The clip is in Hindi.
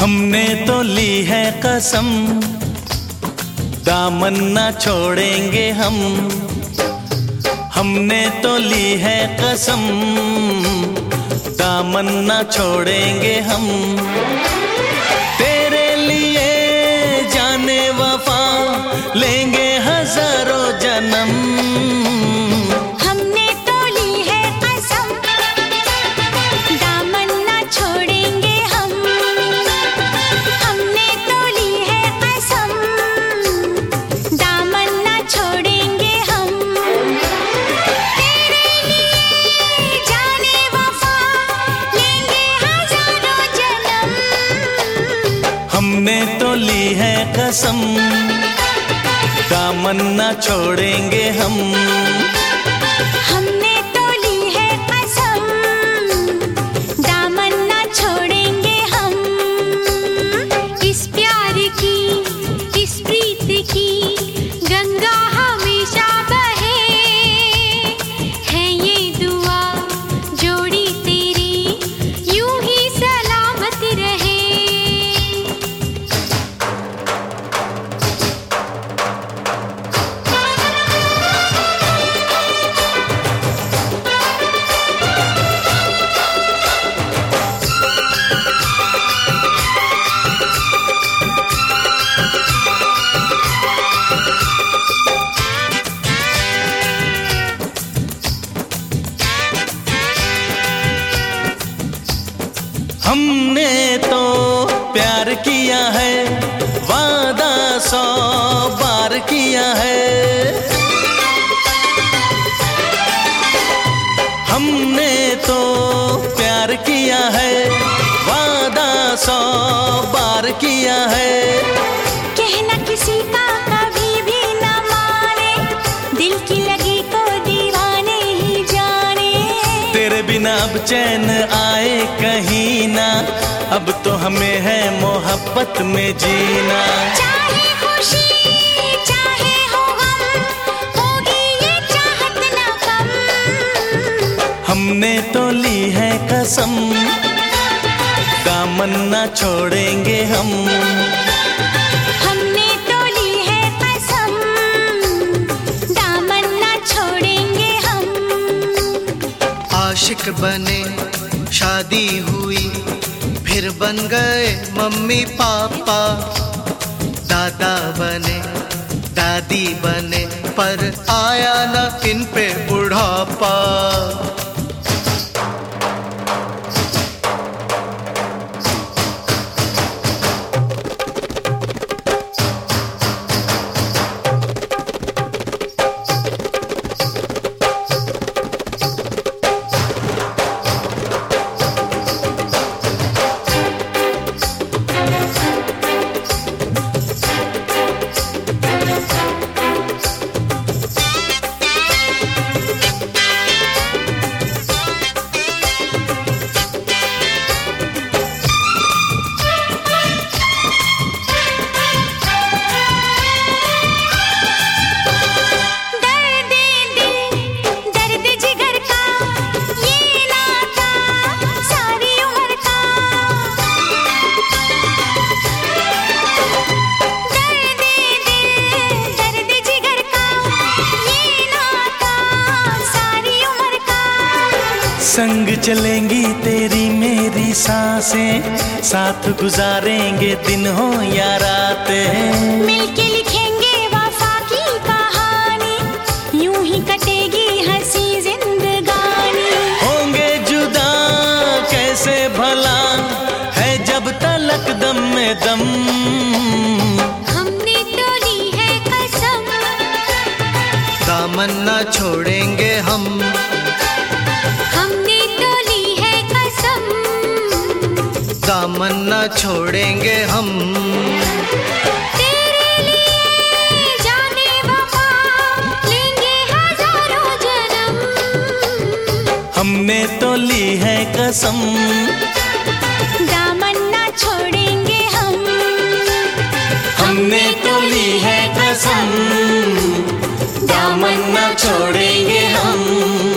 हमने तो ली है कसम, दामन ना छोड़ेंगे हम। हमने तो ली है कसम, दामन ना छोड़ेंगे हम। ली है कसम दामन ना छोड़ेंगे हम। हमने तो प्यार किया है वादा सौ बार किया है। हमने तो प्यार किया है वादा सौ बार किया है। कहना किसी का कभी भी न माने दिल की लगी को दीवाने ही जाने। तेरे बिना अब चैन आए कहीं ना। अब तो हमें है मोहब्बत में जीना। चाहे खुशी चाहे हो गम होगी ये चाहत न कम। हमने तो ली है कसम दामन ना छोड़ेंगे हम। हमने तो ली है कसम दामन न छोड़ेंगे हम। आशिक बने शादी हुई, फिर बन गए मम्मी पापा। दादा बने, दादी बने, पर आया न इन पे बुढ़ापा। चलेंगी तेरी मेरी साँसें। साथ गुजारेंगे दिन हो या रातें मिलके लिखेंगे वफा की कहानी। यूँ ही कटेगी हँसी जिंदगानी। होंगे जुदा कैसे भला है जब तलक दम में दम। हमने तो ली है कसम। दामन न छोड़ेंगे हम। हमने दामन न छोड़ेंगे हम। तेरे लिए जाने लेंगे हज़ारों जन्म। हमने तो ली है कसम। दामन ना छोड़ेंगे हम। हमने तो ली है कसम। दामन न छोड़ेंगे हम।